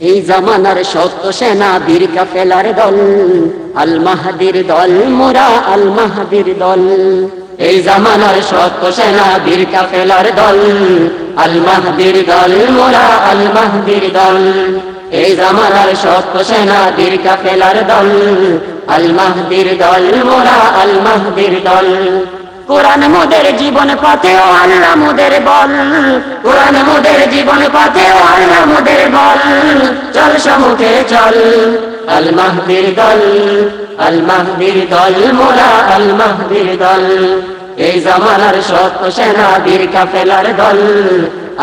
এই জামানার সত্য সেনা বীর কাফেলার দল, আল মাহাদির দল, মোরা আল মাহাদির দল। এই জামানার সত্য সেনা বীর কাফেলার দল, আল মাহাদির দল, মোরা আল মাহাদির দল। এই জামানার সত্য সেনা বীর কাফেলার দল, আল মাহদির দল, মোরা আল মাহদির দল। কোরআন মোদের জীবন পাতে ও আল্লাহ মোদের বল। কোরআন মোদের জীবন পাতে ও আল্লাহ মোদের বল। চল সমুখে চল, আল মাহদির দল, আল মাহদির দল মোরা, আল মাহদির দল। এই জামানার সত্য সেনা বীর কাফেলার দল,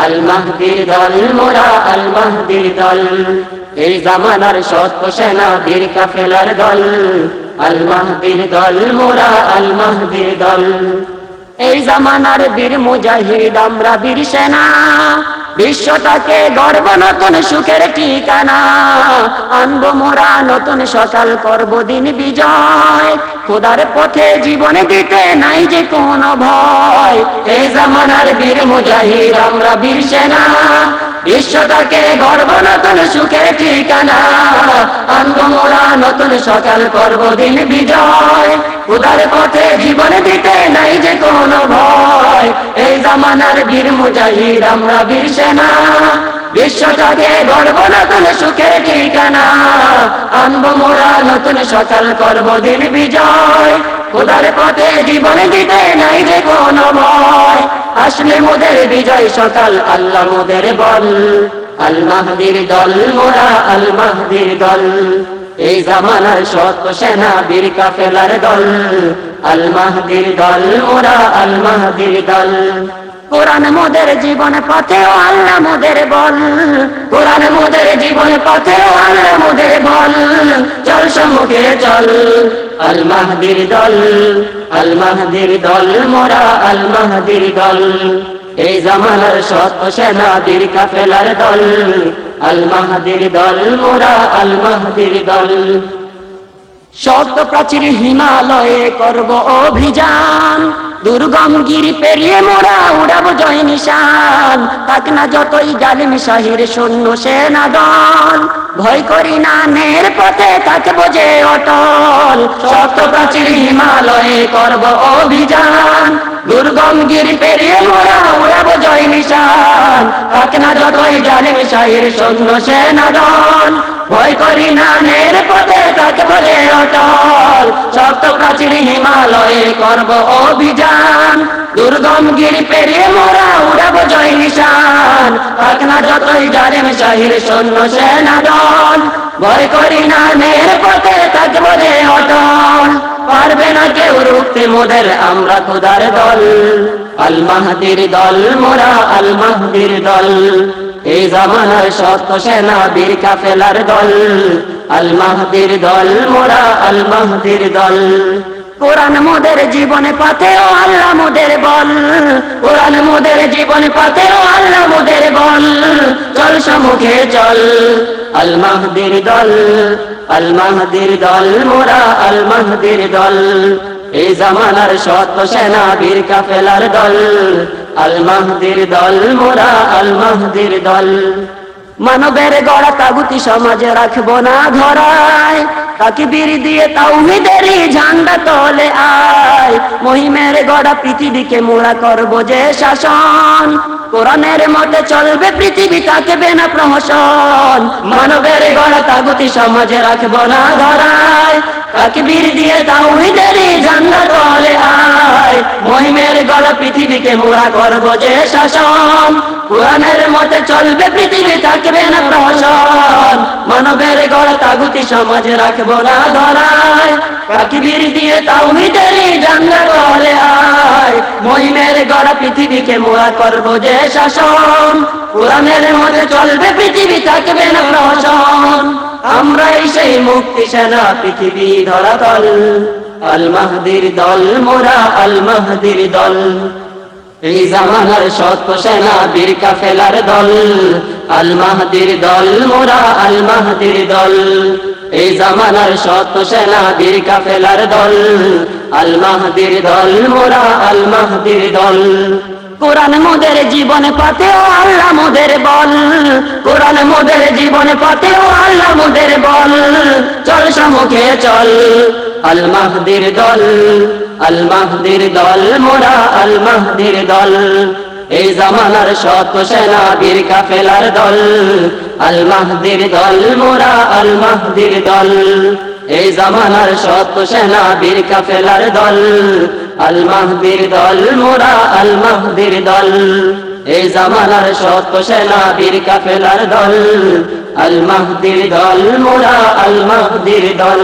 আল মাহদির দল মোরা, আল মাহদির দল। এই জামানার সত্য সেনা বীর কাফেলার দল, আল মাহদির দল, মোরা আল মাহদির দল। এই জামানার বীর মুজাহিদ, আমরা বীর সেনা। বিশ্বটাকে গর্ব, নতুন সুখের ঠিকানা। আনব মোরা, নতুন সকাল, করব দিন বিজয়। খোদার পথে জীবনে দিতে নাই যে কোন ভয়। এই জামানার বীর মুজাহিদ, আমরা বীর সেনা। বিশ্বটাকে গর্ব, নতুন সুখের ঠিকানা। আনব মোরা নতুন সকাল করব দিন বিজয়। উদার পথে জীবন দিতে নাই যে কোনো ভয়। এই জামানার বীর মুজাহিদ, আমরা বীর সেনা। বিশ্বটাকে গর্ব নতুন সুখের ঠিকানা। আনব মোরা নতুন সকাল করব দিন বিজয়। উদার পথে জীবন দিতে নাই যে কোন ভয়। আসলে মোদের বিজয় সকাল, আল্লাহ মোদের বল। আল মাহদির দল মোরা, আল মাহদির দল। এই জামানার সত্য সেনা বীর কাফেলার দল। আল মাহদির দল মোরা, আল মাহদির দল। কোরআন মোদের জীবন পথে ও আল্লাহ মোদের বল। কোরআন মোদের জীবন পথে ও আল্লাহ মোদের বল। চল সম্মুখে চল, আল মাহদির দল, আল মাহদির দল মোরা আল মাহদির দল। এই জামানার সত্য সেনা কাফেলার দল, আল মাহদির দল মোরা আল মাহদির দল। সত্য প্রাচীর হিমালয়ে করব অভিযান। দুর্গম গিরি পেরিয়ে মোরা উড়াবো জয় নিশান। তাক না যতই জালিম শাহির সৈন্য সেনা দল ভয় করি না নের পথে তাকে বোঝে অটল। সত্য প্রাচীর হিমালয়ে করব অভিযান। দুর্গম গিরি পেরিয়ে মোরা উড়াবো জয় নিশান। তাক না যতই জালিম শাহির সৈন্য সেনা দল ভয় হিমালয়ে করব অভিযান। দুর্গম গিরি পেরিয়ে মোরা উড়াবো জয় নিশান। পাকনা যতই জারেম শাহির সৈন্য সেনা দল ভয় করি না নের পথে তাকে বলে অটল। পারবে না কেউ রুখতে মোদের, আমরা খোদার দল। আল মাহাদির দল, মোরা আল মাহদির দল। এই জামানার সত্য সেনা, বীর কাফেলার দল। আল মাহদির দল, মোরা আল মাহদির দল। কোরআন মোদের জীবনে পাতে ও আল্লাহ মোদের বল। কোরআন মোদের জীবনে পাতে ও আল্লাহ মোদের বল। চল সমুখে চল, আল মাহদির দল, আল মাহদির দল মোরা, আল মাহদির দল। এই জামানার সত্য সেনা বীর কাফেলার দল, আল মাহদির দল মোরা, আল মাহদির দল। মানবের গড়া তাগুতি সমাজে রাখব না ধরায় তাকে বীর দিয়ে তাওহিদেরই ঝান্ডা তলে আয়। মহিমের গড়া পৃথিবীকে মোড়া করব যে শাসন। কোরআনের মতে চলবে পৃথিবী থাকবে না প্রহসন। মানবের গড়া তাগুতি সমাজে রাখব না ধরায়। তাকে বীর দিয়ে তাওহিদেরই ঝান্ডা তলে আয়। মহিমের গড়া পৃথিবীকে মোড়া করব যে শাসন। কোরআনের মতে চলবে পৃথিবী থাকবে না প্রহসন। মানবের গড় তাগুতি সমাজে রাখব না ধরায়। কাকিবির দিয়ে তাওহিদেরই জানলা পৃথিবীকে মোয়া করব যে শাসন। কোরআনের মধ্যে চলবে, পৃথিবী থাকবে না আমরাই সেই মুক্তি সেনা, পৃথিবী ধরাতল আল মাহদির দল মোরা আল মাহদির দল। এই জামানার সত্য সেনা, বীর কাফেলার দল। আল মাহদির দল মোরা আল মাহদির দল। এই জামানার সত্য সেনা, বীর কাফেলার দল। আল মাহদির দল, মোরা আল মাহদির দল। কোরআন মোদের জীবন পাতে ও আল্লাহ মোদের বল। কোরআন মোদের জীবন পাতে ও আল্লাহ মোদের বল। চল সমুখে চল আল মাহদির দল আল মাহদির দল, মোরা আল মাহদির দল। এই জামানার শত সেনা, বীর কাফেলার দল আল মাহদির দল, মোরা আল মাহদির দল। এই জামানার শত সেনা বীর কাফেলার দল, আল মাহদির দল, মোরা আল মাহদির দল। এই জামানার শত সেনা বীর কাফেলার দল, আল মাহদির দল, মোরা আল মাহদির দল।